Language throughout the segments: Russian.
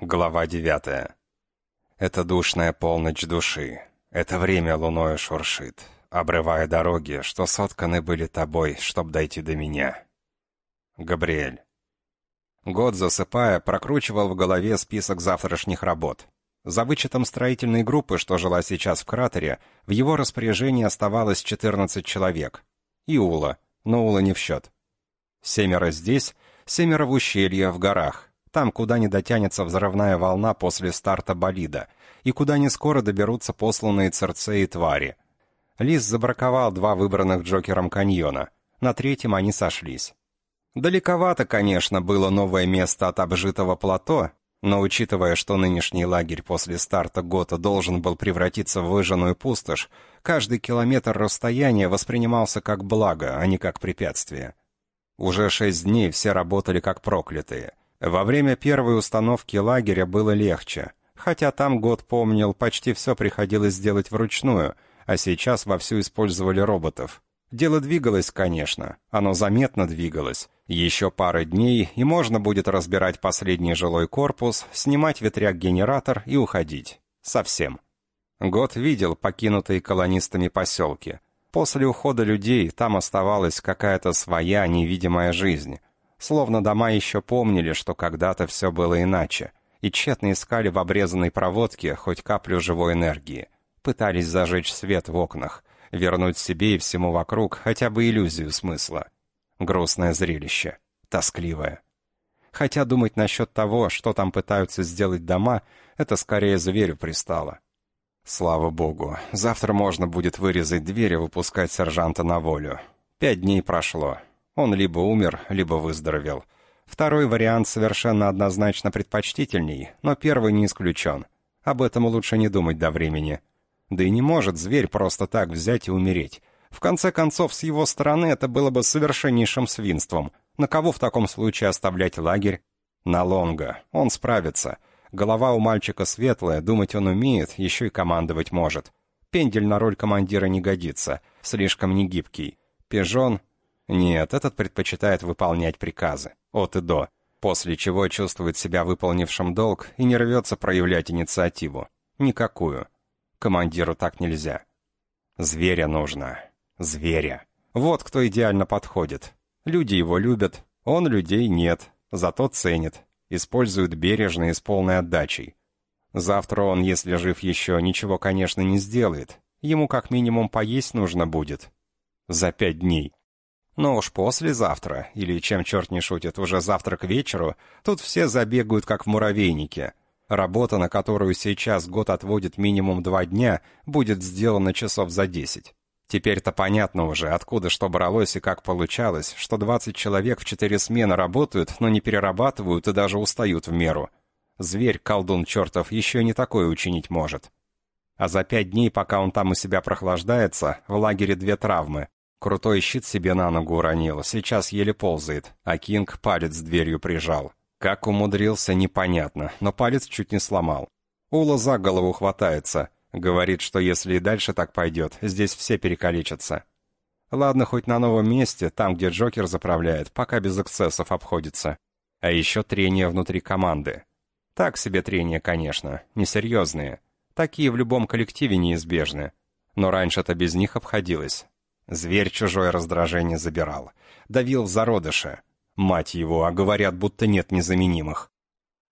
Глава девятая. Это душная полночь души. Это время луною шуршит, обрывая дороги, что сотканы были тобой, чтоб дойти до меня. Габриэль. Год засыпая, прокручивал в голове список завтрашних работ. За вычетом строительной группы, что жила сейчас в кратере, в его распоряжении оставалось 14 человек. И Ула, но Ула не в счет. Семеро здесь, семеро в ущелье, в горах там, куда не дотянется взрывная волна после старта болида, и куда не скоро доберутся посланные Церцеи твари. Лис забраковал два выбранных Джокером каньона. На третьем они сошлись. Далековато, конечно, было новое место от обжитого плато, но учитывая, что нынешний лагерь после старта Гота должен был превратиться в выжженную пустошь, каждый километр расстояния воспринимался как благо, а не как препятствие. Уже шесть дней все работали как проклятые. Во время первой установки лагеря было легче, хотя там год помнил, почти все приходилось делать вручную, а сейчас вовсю использовали роботов. Дело двигалось, конечно, оно заметно двигалось. Еще пара дней, и можно будет разбирать последний жилой корпус, снимать ветряк-генератор и уходить. Совсем. Год видел покинутые колонистами поселки. После ухода людей там оставалась какая-то своя невидимая жизнь. Словно дома еще помнили, что когда-то все было иначе, и тщетно искали в обрезанной проводке хоть каплю живой энергии. Пытались зажечь свет в окнах, вернуть себе и всему вокруг хотя бы иллюзию смысла. Грустное зрелище, тоскливое. Хотя думать насчет того, что там пытаются сделать дома, это скорее зверю пристало. Слава богу, завтра можно будет вырезать дверь и выпускать сержанта на волю. Пять дней прошло, он либо умер, либо выздоровел. Второй вариант совершенно однозначно предпочтительней, но первый не исключен. Об этом лучше не думать до времени. Да и не может зверь просто так взять и умереть. В конце концов, с его стороны это было бы совершеннейшим свинством. На кого в таком случае оставлять лагерь? На Лонга. Он справится. Голова у мальчика светлая, думать он умеет, еще и командовать может. Пендель на роль командира не годится, слишком негибкий. Пижон нет, этот предпочитает выполнять приказы, от и до, после чего чувствует себя выполнившим долг и не рвется проявлять инициативу. Никакую. Командиру так нельзя. Зверя нужно. Зверя. Вот кто идеально подходит. Люди его любят, он людей нет, зато ценит. Использует бережно и с полной отдачей. Завтра он, если жив еще, ничего, конечно, не сделает. Ему как минимум поесть нужно будет. За пять дней. Но уж послезавтра, или чем черт не шутит, уже завтра к вечеру, тут все забегают как в муравейнике. Работа, на которую сейчас год отводит минимум два дня, будет сделана часов за десять. Теперь-то понятно уже, откуда что бралось и как получалось, что 20 человек в четыре смены работают, но не перерабатывают и даже устают в меру. Зверь, колдун чертов, еще не такое учинить может. А за пять дней, пока он там у себя прохлаждается, в лагере две травмы. Крутой щит себе на ногу уронил, сейчас еле ползает, а Кинг палец дверью прижал. Как умудрился, непонятно, но палец чуть не сломал. Ула за голову хватается, говорит, что если и дальше так пойдет, здесь все перекалечатся. Ладно, хоть на новом месте, там, где Джокер заправляет, пока без эксцессов обходится. А еще трения внутри команды. Так себе трения, конечно, несерьезные. Такие в любом коллективе неизбежны. Но раньше-то без них обходилось. Зверь чужое раздражение забирал. Давил в зародыше. Мать его, а говорят, будто нет незаменимых.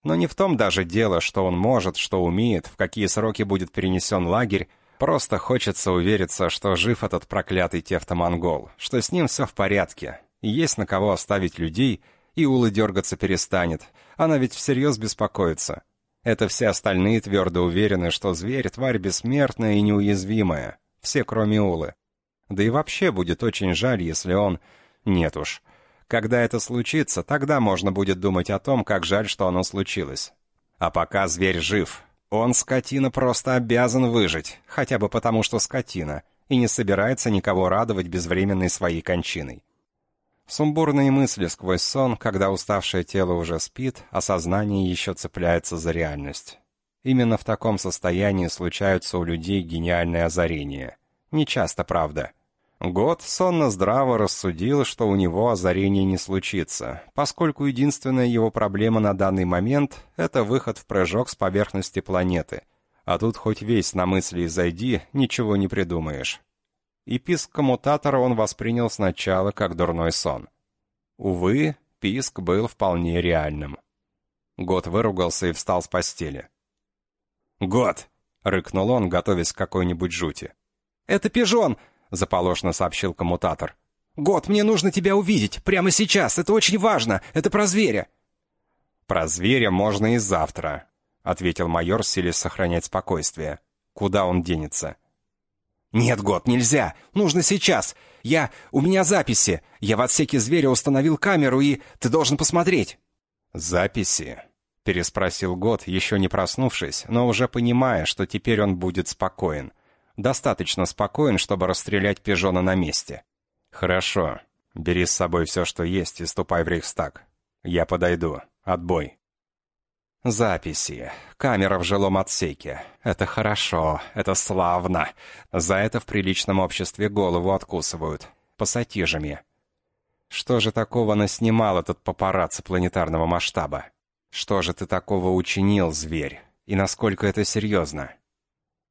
Но не в том даже дело, что он может, что умеет, в какие сроки будет перенесен лагерь. Просто хочется увериться, что жив этот проклятый тефтомонгол, что с ним все в порядке, и есть на кого оставить людей, и Улы дергаться перестанет. Она ведь всерьез беспокоится. Это все остальные твердо уверены, что зверь — тварь бессмертная и неуязвимая. Все, кроме Улы. Да и вообще будет очень жаль, если он... Нет уж. Когда это случится, тогда можно будет думать о том, как жаль, что оно случилось. А пока зверь жив, он, скотина, просто обязан выжить, хотя бы потому, что скотина, и не собирается никого радовать безвременной своей кончиной. Сумбурные мысли сквозь сон, когда уставшее тело уже спит, а сознание еще цепляется за реальность. Именно в таком состоянии случаются у людей гениальные озарения. Не часто, правда. Год сонно-здраво рассудил, что у него озарение не случится, поскольку единственная его проблема на данный момент — это выход в прыжок с поверхности планеты. А тут хоть весь на мысли зайди, ничего не придумаешь. И писк коммутатора он воспринял сначала как дурной сон. Увы, писк был вполне реальным. Год выругался и встал с постели. «Год!» — рыкнул он, готовясь к какой-нибудь жути. «Это пижон!» — заполошно сообщил коммутатор. «Год, мне нужно тебя увидеть! Прямо сейчас! Это очень важно! Это про зверя!» «Про зверя можно и завтра», — ответил майор, силясь сохранять спокойствие. «Куда он денется?» «Нет, Год, нельзя! Нужно сейчас! Я... У меня записи! Я в отсеке зверя установил камеру, и... Ты должен посмотреть!» «Записи?» — переспросил Год, еще не проснувшись, но уже понимая, что теперь он будет спокоен достаточно спокоен, чтобы расстрелять пижона на месте. Хорошо. Бери с собой все, что есть, и ступай в Рейхстаг. Я подойду. Отбой. Записи. Камера в жилом отсеке. Это хорошо. Это славно. За это в приличном обществе голову откусывают. Пассатижами. Что же такого наснимал этот папарацци планетарного масштаба? Что же ты такого учинил, зверь? И насколько это серьезно?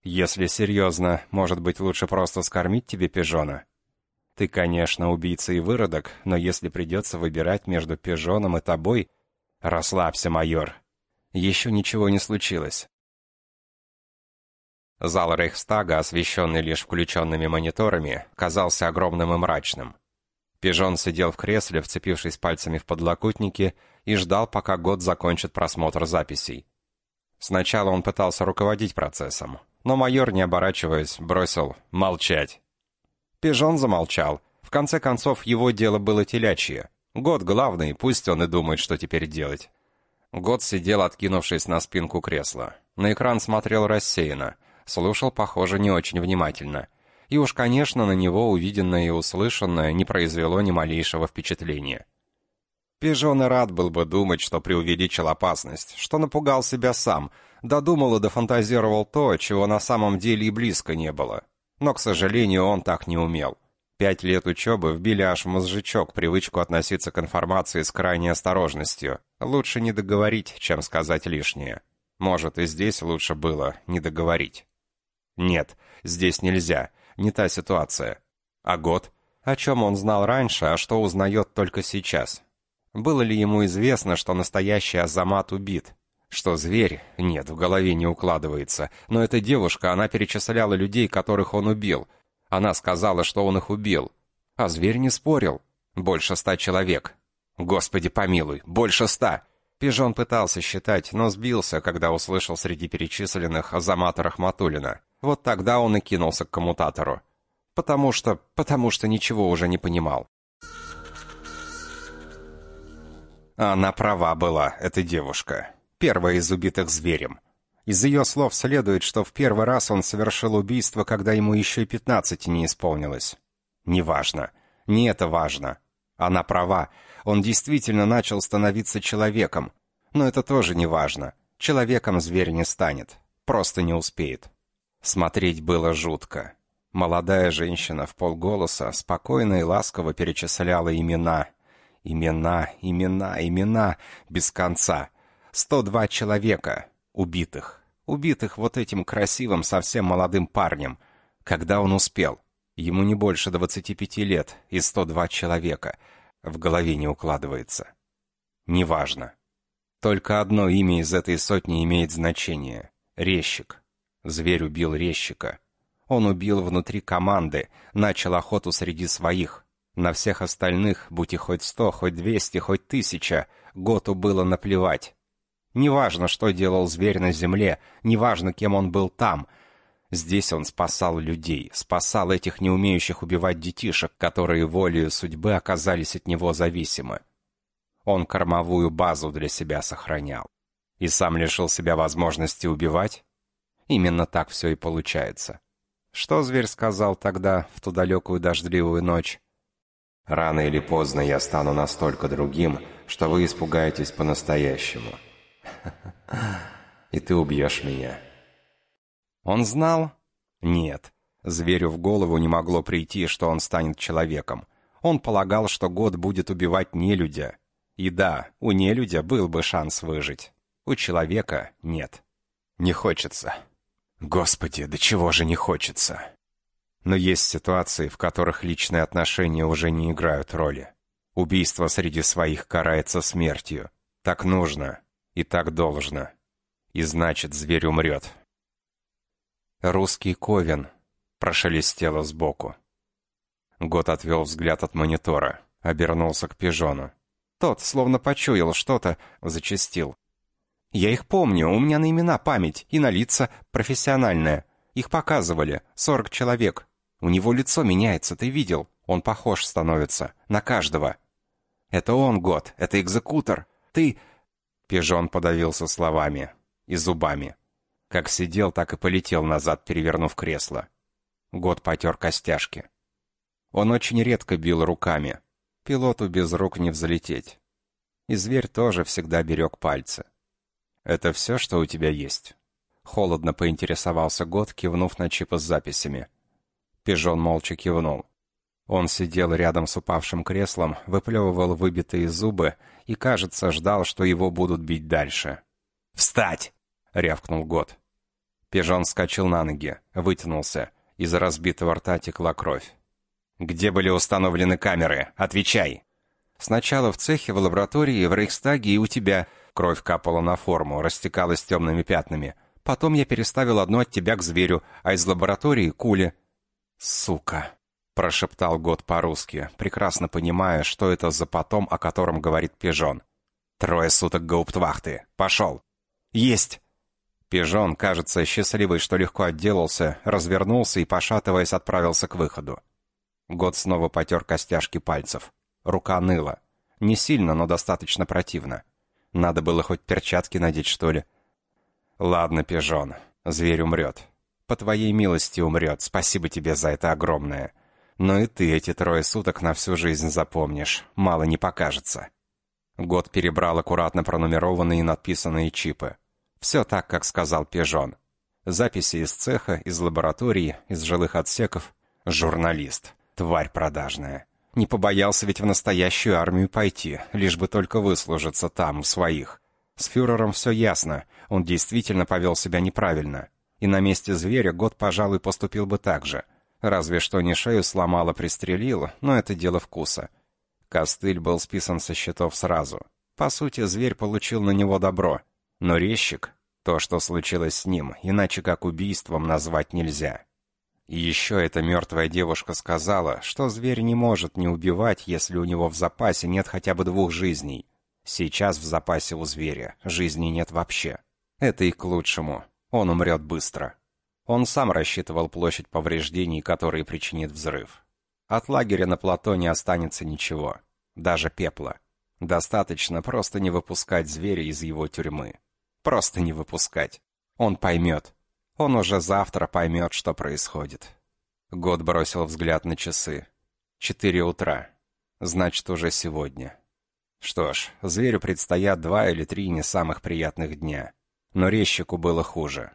Если серьезно, может быть, лучше просто скормить тебе пижона? Ты, конечно, убийца и выродок, но если придется выбирать между пижоном и тобой... Расслабься, майор. Еще ничего не случилось. Зал Рейхстага, освещенный лишь включенными мониторами, казался огромным и мрачным. Пижон сидел в кресле, вцепившись пальцами в подлокотники, и ждал, пока год закончит просмотр записей. Сначала он пытался руководить процессом, но майор, не оборачиваясь, бросил «молчать». Пижон замолчал. В конце концов, его дело было телячье. Год главный, пусть он и думает, что теперь делать. Год сидел, откинувшись на спинку кресла. На экран смотрел рассеянно. Слушал, похоже, не очень внимательно. И уж, конечно, на него увиденное и услышанное не произвело ни малейшего впечатления. Пижон и рад был бы думать, что преувеличил опасность, что напугал себя сам, додумал и дофантазировал то, чего на самом деле и близко не было. Но, к сожалению, он так не умел. Пять лет учебы вбили аж в мозжечок привычку относиться к информации с крайней осторожностью. Лучше не договорить, чем сказать лишнее. Может, и здесь лучше было не договорить. Нет, здесь нельзя, не та ситуация. А год? О чем он знал раньше, а что узнает только сейчас? Было ли ему известно, что настоящий Азамат убит? Что зверь? Нет, в голове не укладывается. Но эта девушка, она перечисляла людей, которых он убил. Она сказала, что он их убил. А зверь не спорил. Больше ста человек. Господи помилуй, больше ста! Пижон пытался считать, но сбился, когда услышал среди перечисленных Азамата Рахматулина. Вот тогда он и кинулся к коммутатору. Потому что... потому что ничего уже не понимал. Она права была, эта девушка первая из убитых зверем. Из ее слов следует, что в первый раз он совершил убийство, когда ему еще и пятнадцати не исполнилось. Неважно. Не это важно. Она права. Он действительно начал становиться человеком. Но это тоже не важно. Человеком зверь не станет. Просто не успеет. Смотреть было жутко. Молодая женщина в полголоса спокойно и ласково перечисляла имена. Имена, имена, имена, без конца. 102 человека убитых. Убитых вот этим красивым, совсем молодым парнем. Когда он успел? Ему не больше 25 лет и 102 человека. В голове не укладывается. Неважно. Только одно имя из этой сотни имеет значение. Резчик. Зверь убил резчика. Он убил внутри команды, начал охоту среди своих. На всех остальных, будь их хоть сто, хоть двести, хоть тысяча, Готу было наплевать. Неважно, что делал зверь на земле, неважно, кем он был там. Здесь он спасал людей, спасал этих не умеющих убивать детишек, которые волею судьбы оказались от него зависимы. Он кормовую базу для себя сохранял. И сам лишил себя возможности убивать? Именно так все и получается. Что зверь сказал тогда, в ту далекую дождливую ночь? «Рано или поздно я стану настолько другим, что вы испугаетесь по-настоящему». И ты убьешь меня». Он знал? Нет. Зверю в голову не могло прийти, что он станет человеком. Он полагал, что год будет убивать нелюдя. И да, у нелюдя был бы шанс выжить. У человека нет. Не хочется. Господи, до чего же не хочется? Но есть ситуации, в которых личные отношения уже не играют роли. Убийство среди своих карается смертью. Так нужно и так должно. И значит, зверь умрет. «Русский ковен», — прошелестело сбоку. Год отвел взгляд от монитора, обернулся к пижону. Тот, словно почуял что-то, зачастил. «Я их помню, у меня на имена память и на лица профессиональная. Их показывали, сорок человек. У него лицо меняется, ты видел? Он похож становится, на каждого». «Это он, Год, это экзекутор. Ты...» Пижон подавился словами и зубами. Как сидел, так и полетел назад, перевернув кресло. Год потер костяшки. Он очень редко бил руками. Пилоту без рук не взлететь. И зверь тоже всегда берег пальцы. «Это все, что у тебя есть?» Холодно поинтересовался Год, кивнув на чипы с записями. Пижон молча кивнул. Он сидел рядом с упавшим креслом, выплевывал выбитые зубы и, кажется, ждал, что его будут бить дальше. «Встать!» — рявкнул Год. Пижон вскочил на ноги, вытянулся. Из разбитого рта текла кровь. «Где были установлены камеры? Отвечай!» «Сначала в цехе, в лаборатории, в Рейхстаге и у тебя...» Кровь капала на форму, растекалась темными пятнами. Потом я переставил одну от тебя к зверю, а из лаборатории — куле. «Сука!» — прошептал Год по-русски, прекрасно понимая, что это за потом, о котором говорит Пижон. «Трое суток гауптвахты. Пошел!» «Есть!» Пижон, кажется, счастливый, что легко отделался, развернулся и, пошатываясь, отправился к выходу. Год снова потер костяшки пальцев. Рука ныла. Не сильно, но достаточно противно. Надо было хоть перчатки надеть, что ли. Ладно, пижон, зверь умрет. По твоей милости умрет, спасибо тебе за это огромное. Но и ты эти трое суток на всю жизнь запомнишь, мало не покажется. Год перебрал аккуратно пронумерованные и надписанные чипы. Все так, как сказал Пижон. Записи из цеха, из лаборатории, из жилых отсеков. Журналист. Тварь продажная. Не побоялся ведь в настоящую армию пойти, лишь бы только выслужиться там, у своих. С фюрером все ясно, он действительно повел себя неправильно. И на месте зверя год, пожалуй, поступил бы так же. Разве что не шею сломало, пристрелил, но это дело вкуса. Костыль был списан со счетов сразу. По сути, зверь получил на него добро. Но резчик, то, что случилось с ним, иначе как убийством назвать нельзя. И еще эта мертвая девушка сказала, что зверь не может не убивать, если у него в запасе нет хотя бы двух жизней. Сейчас в запасе у зверя жизни нет вообще. Это и к лучшему. Он умрет быстро. Он сам рассчитывал площадь повреждений, которые причинит взрыв. От лагеря на плато не останется ничего. Даже пепла. Достаточно просто не выпускать зверя из его тюрьмы. Просто не выпускать. Он поймет. Он уже завтра поймет, что происходит. Год бросил взгляд на часы. Четыре утра. Значит, уже сегодня. Что ж, зверю предстоят два или три не самых приятных дня. Но резчику было хуже.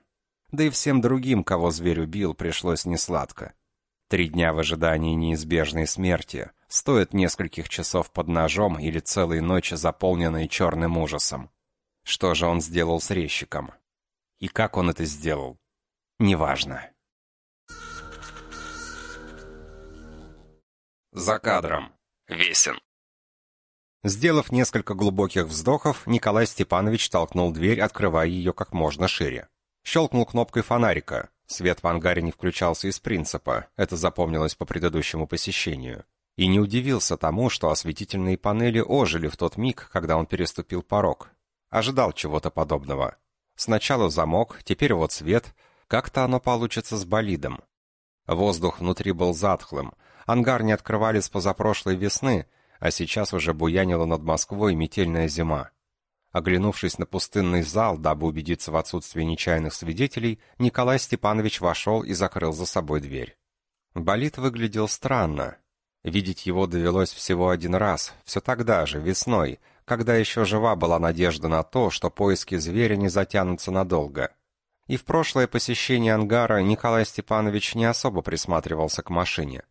Да и всем другим, кого зверь убил, пришлось несладко. Три дня в ожидании неизбежной смерти стоят нескольких часов под ножом или целой ночи, заполненной черным ужасом. Что же он сделал с резчиком? И как он это сделал? неважно. За кадром. Весен. Сделав несколько глубоких вздохов, Николай Степанович толкнул дверь, открывая ее как можно шире. Щелкнул кнопкой фонарика. Свет в ангаре не включался из принципа, это запомнилось по предыдущему посещению. И не удивился тому, что осветительные панели ожили в тот миг, когда он переступил порог. Ожидал чего-то подобного. Сначала замок, теперь вот свет — как-то оно получится с болидом. Воздух внутри был затхлым. Ангар не открывали с позапрошлой весны, а сейчас уже буянила над Москвой метельная зима. Оглянувшись на пустынный зал, дабы убедиться в отсутствии нечаянных свидетелей, Николай Степанович вошел и закрыл за собой дверь. Болид выглядел странно. Видеть его довелось всего один раз, все тогда же, весной, когда еще жива была надежда на то, что поиски зверя не затянутся надолго. И в прошлое посещение ангара Николай Степанович не особо присматривался к машине.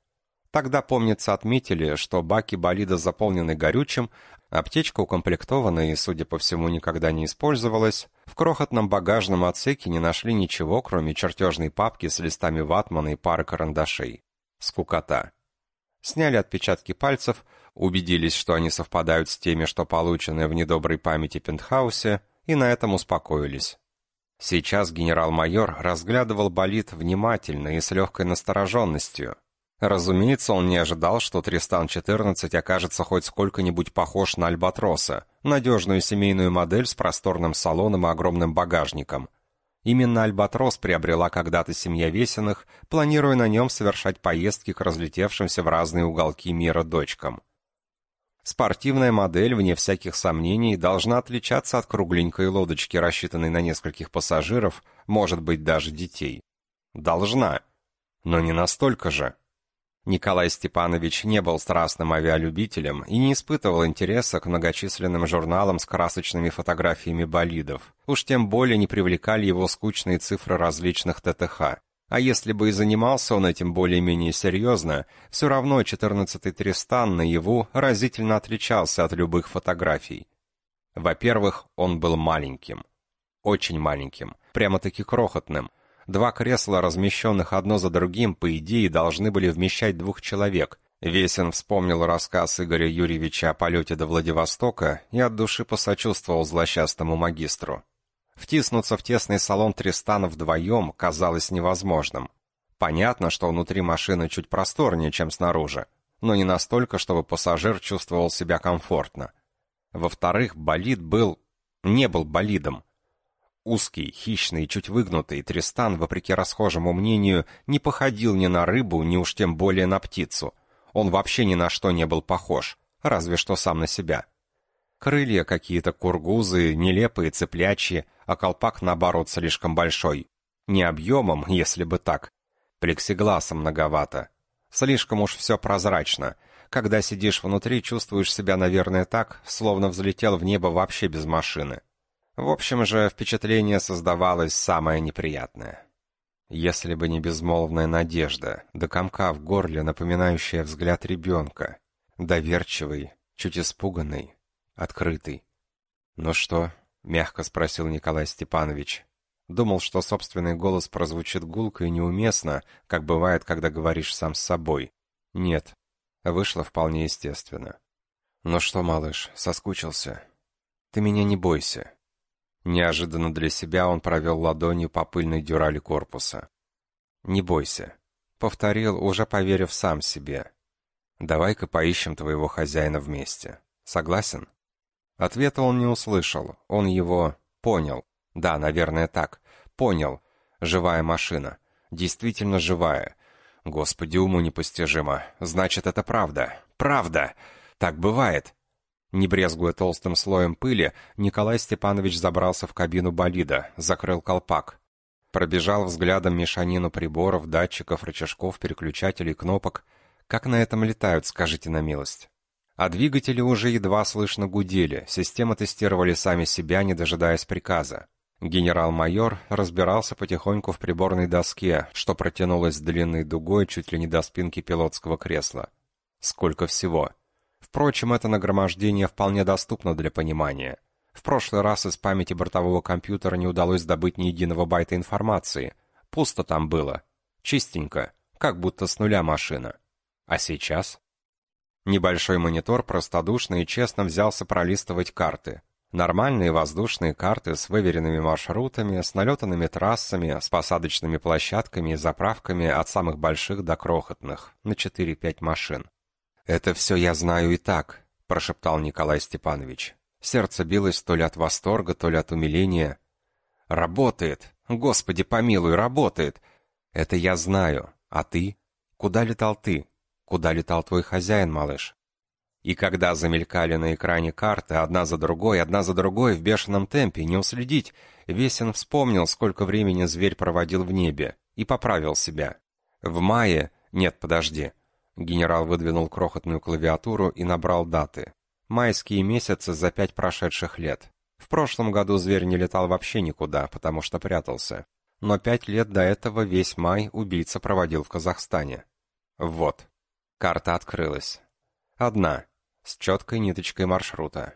Тогда, помнится, отметили, что баки болида заполнены горючим, аптечка укомплектована и, судя по всему, никогда не использовалась, в крохотном багажном отсеке не нашли ничего, кроме чертежной папки с листами ватмана и пары карандашей. Скукота. Сняли отпечатки пальцев, убедились, что они совпадают с теми, что получены в недоброй памяти пентхаусе, и на этом успокоились. Сейчас генерал-майор разглядывал болид внимательно и с легкой настороженностью. Разумеется, он не ожидал, что Тристан-14 окажется хоть сколько-нибудь похож на Альбатроса, надежную семейную модель с просторным салоном и огромным багажником. Именно Альбатрос приобрела когда-то семья Весиных, планируя на нем совершать поездки к разлетевшимся в разные уголки мира дочкам. Спортивная модель, вне всяких сомнений, должна отличаться от кругленькой лодочки, рассчитанной на нескольких пассажиров, может быть, даже детей. Должна. Но не настолько же. Николай Степанович не был страстным авиалюбителем и не испытывал интереса к многочисленным журналам с красочными фотографиями болидов. Уж тем более не привлекали его скучные цифры различных ТТХ. А если бы и занимался он этим более-менее серьезно, все равно 14-й Тристан наяву разительно отличался от любых фотографий. Во-первых, он был маленьким. Очень маленьким. Прямо-таки крохотным. Два кресла, размещенных одно за другим, по идее, должны были вмещать двух человек. Весен вспомнил рассказ Игоря Юрьевича о полете до Владивостока и от души посочувствовал злосчастному магистру. Втиснуться в тесный салон Тристана вдвоем казалось невозможным. Понятно, что внутри машины чуть просторнее, чем снаружи, но не настолько, чтобы пассажир чувствовал себя комфортно. Во-вторых, болид был... не был болидом. Узкий, хищный, чуть выгнутый Тристан, вопреки расхожему мнению, не походил ни на рыбу, ни уж тем более на птицу. Он вообще ни на что не был похож, разве что сам на себя. Крылья какие-то кургузы, нелепые, цеплячие, а колпак, наоборот, слишком большой. Не объемом, если бы так. Плексигласа многовато. Слишком уж все прозрачно. Когда сидишь внутри, чувствуешь себя, наверное, так, словно взлетел в небо вообще без машины. В общем же, впечатление создавалось самое неприятное. Если бы не безмолвная надежда, да комка в горле, напоминающая взгляд ребенка. Доверчивый, чуть испуганный, открытый. «Ну что?» — мягко спросил Николай Степанович. Думал, что собственный голос прозвучит гулко и неуместно, как бывает, когда говоришь сам с собой. Нет, вышло вполне естественно. «Ну что, малыш, соскучился?» «Ты меня не бойся». Неожиданно для себя он провел ладонью по пыльной дюрали корпуса. «Не бойся», — повторил, уже поверив сам себе. «Давай-ка поищем твоего хозяина вместе. Согласен?» Ответа он не услышал, он его понял. Да, наверное, так. Понял. Живая машина. Действительно живая. Господи, уму непостижимо. Значит, это правда. Правда! Так бывает. Не брезгуя толстым слоем пыли, Николай Степанович забрался в кабину болида, закрыл колпак. Пробежал взглядом мешанину приборов, датчиков, рычажков, переключателей, кнопок. Как на этом летают, скажите на милость. А двигатели уже едва слышно гудели, системы тестировали сами себя, не дожидаясь приказа. Генерал-майор разбирался потихоньку в приборной доске, что протянулось длинной дугой чуть ли не до спинки пилотского кресла. Сколько всего. Впрочем, это нагромождение вполне доступно для понимания. В прошлый раз из памяти бортового компьютера не удалось добыть ни единого байта информации. Пусто там было. Чистенько, как будто с нуля машина. А сейчас? Небольшой монитор простодушно и честно взялся пролистывать карты. Нормальные воздушные карты с выверенными маршрутами, с налетанными трассами, с посадочными площадками и заправками от самых больших до крохотных, на 4-5 машин. «Это все я знаю и так», — прошептал Николай Степанович. Сердце билось то ли от восторга, то ли от умиления. «Работает! Господи помилуй, работает! Это я знаю. А ты? Куда летал ты? Куда летал твой хозяин, малыш? И когда замелькали на экране карты одна за другой, одна за другой в бешеном темпе, не уследить, Весен вспомнил, сколько времени зверь проводил в небе, и поправил себя. В мае... Нет, подожди. Генерал выдвинул крохотную клавиатуру и набрал даты. Майские месяцы за пять прошедших лет. В прошлом году зверь не летал вообще никуда, потому что прятался. Но пять лет до этого весь май убийца проводил в Казахстане. Вот. Карта открылась. Одна, с четкой ниточкой маршрута.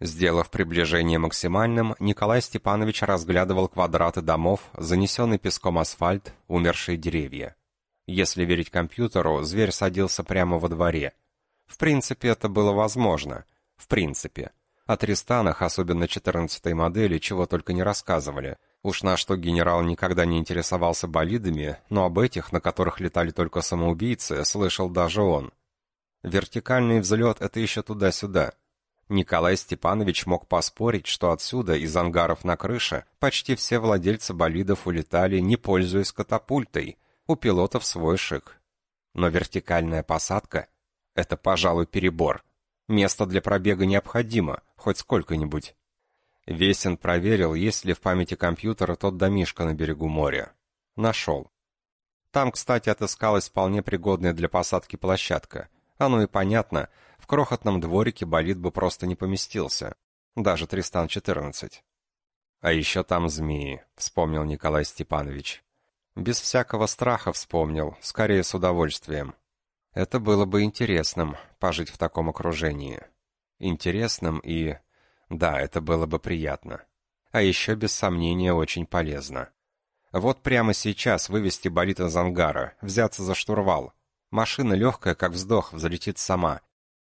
Сделав приближение максимальным, Николай Степанович разглядывал квадраты домов, занесенный песком асфальт, умершие деревья. Если верить компьютеру, зверь садился прямо во дворе. В принципе, это было возможно. В принципе. О Тристанах, особенно 14-й модели, чего только не рассказывали. Уж на что генерал никогда не интересовался болидами, но об этих, на которых летали только самоубийцы, слышал даже он. Вертикальный взлет — это еще туда-сюда. Николай Степанович мог поспорить, что отсюда, из ангаров на крыше, почти все владельцы болидов улетали, не пользуясь катапультой. У пилотов свой шик. Но вертикальная посадка — это, пожалуй, перебор. Место для пробега необходимо, хоть сколько-нибудь. Весен проверил, есть ли в памяти компьютера тот домишко на берегу моря. Нашел. Там, кстати, отыскалась вполне пригодная для посадки площадка. Оно и понятно, в крохотном дворике болид бы просто не поместился. Даже Тристан-14. А еще там змеи, вспомнил Николай Степанович. Без всякого страха вспомнил, скорее с удовольствием. Это было бы интересным, пожить в таком окружении. Интересным и... Да, это было бы приятно. А еще, без сомнения, очень полезно. Вот прямо сейчас вывести болит из ангара, взяться за штурвал. Машина легкая, как вздох, взлетит сама.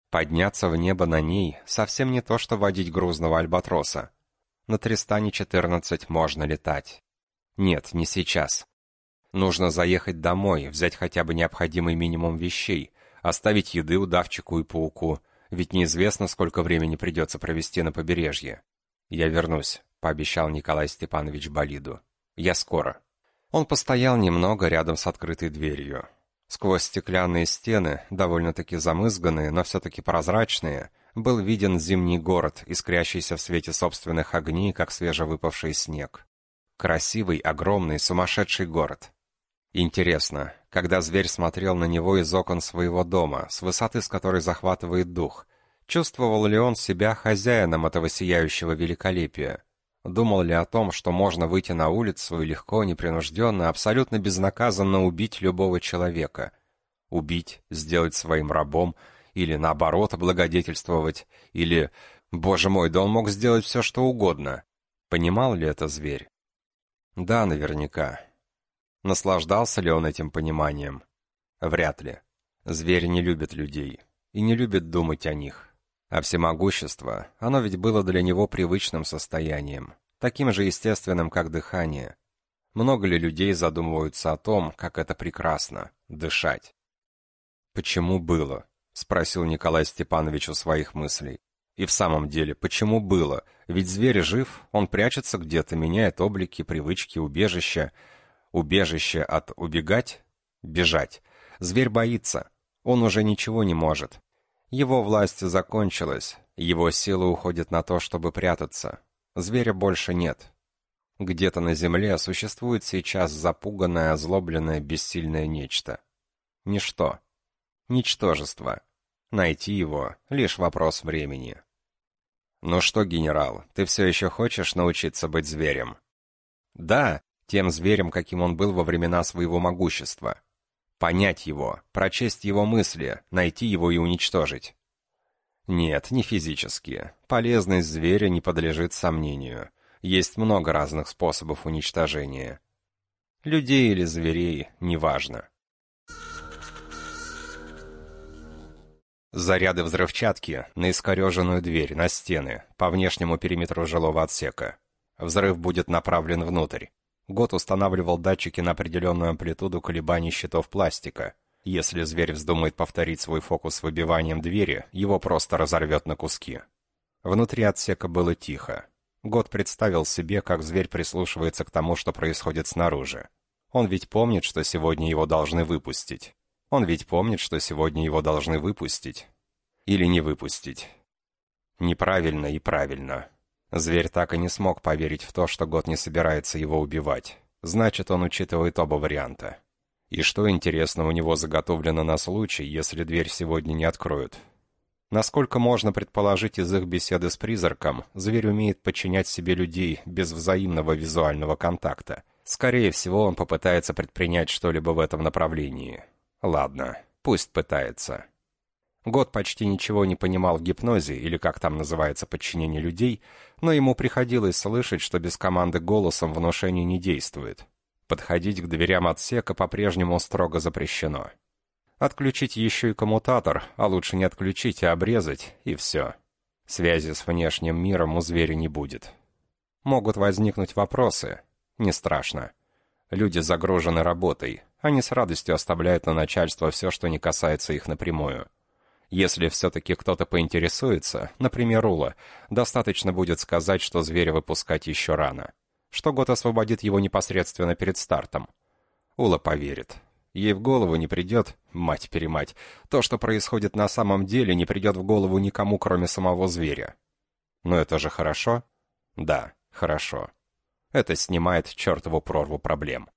Подняться в небо на ней совсем не то, что водить грузного альбатроса. На Тристане-14 можно летать. Нет, не сейчас. Нужно заехать домой, взять хотя бы необходимый минимум вещей, оставить еды удавчику и пауку, ведь неизвестно, сколько времени придется провести на побережье. «Я вернусь», — пообещал Николай Степанович Болиду. «Я скоро». Он постоял немного рядом с открытой дверью. Сквозь стеклянные стены, довольно-таки замызганные, но все-таки прозрачные, был виден зимний город, искрящийся в свете собственных огней, как свежевыпавший снег. Красивый, огромный, сумасшедший город. Интересно, когда зверь смотрел на него из окон своего дома, с высоты с которой захватывает дух, чувствовал ли он себя хозяином этого сияющего великолепия? Думал ли о том, что можно выйти на улицу и легко, непринужденно, абсолютно безнаказанно убить любого человека? Убить, сделать своим рабом, или наоборот облагодетельствовать, или... Боже мой, да он мог сделать все, что угодно. Понимал ли это зверь? Да, наверняка. Наслаждался ли он этим пониманием? Вряд ли. Зверь не любит людей и не любит думать о них. А всемогущество, оно ведь было для него привычным состоянием, таким же естественным, как дыхание. Много ли людей задумываются о том, как это прекрасно — дышать? «Почему было?» — спросил Николай Степанович у своих мыслей. И в самом деле, почему было? Ведь зверь жив, он прячется где-то, меняет облики, привычки, убежища, Убежище от убегать? Бежать. Зверь боится. Он уже ничего не может. Его власть закончилась. Его силы уходят на то, чтобы прятаться. Зверя больше нет. Где-то на земле существует сейчас запуганное, озлобленное, бессильное нечто. Ничто. Ничтожество. Найти его — лишь вопрос времени. «Ну что, генерал, ты все еще хочешь научиться быть зверем?» «Да, тем зверем, каким он был во времена своего могущества. Понять его, прочесть его мысли, найти его и уничтожить. Нет, не физически. Полезность зверя не подлежит сомнению. Есть много разных способов уничтожения. Людей или зверей, неважно. Заряды взрывчатки на искореженную дверь, на стены, по внешнему периметру жилого отсека. Взрыв будет направлен внутрь. Год устанавливал датчики на определенную амплитуду колебаний щитов пластика. Если зверь вздумает повторить свой фокус с выбиванием двери, его просто разорвет на куски. Внутри отсека было тихо. Год представил себе, как зверь прислушивается к тому, что происходит снаружи. Он ведь помнит, что сегодня его должны выпустить. Он ведь помнит, что сегодня его должны выпустить. Или не выпустить. Неправильно и правильно. Зверь так и не смог поверить в то, что год не собирается его убивать. Значит, он учитывает оба варианта. И что, интересно, у него заготовлено на случай, если дверь сегодня не откроют? Насколько можно предположить из их беседы с призраком, зверь умеет подчинять себе людей без взаимного визуального контакта, Скорее всего, он попытается предпринять что-либо в этом направлении. Ладно, пусть пытается. Год почти ничего не понимал в гипнозе, или как там называется подчинение людей, но ему приходилось слышать, что без команды голосом внушение не действует. Подходить к дверям отсека по-прежнему строго запрещено. Отключить еще и коммутатор, а лучше не отключить, а обрезать, и все. Связи с внешним миром у зверя не будет. Могут возникнуть вопросы. Не страшно. Люди загружены работой. Они с радостью оставляют на начальство все, что не касается их напрямую. Если все-таки кто-то поинтересуется, например, Ула, достаточно будет сказать, что зверя выпускать еще рано. Что год освободит его непосредственно перед стартом. Ула поверит. Ей в голову не придет, мать-перемать, то, что происходит на самом деле, не придет в голову никому, кроме самого зверя. Но это же хорошо? Да, хорошо. Это снимает чертову прорву проблем.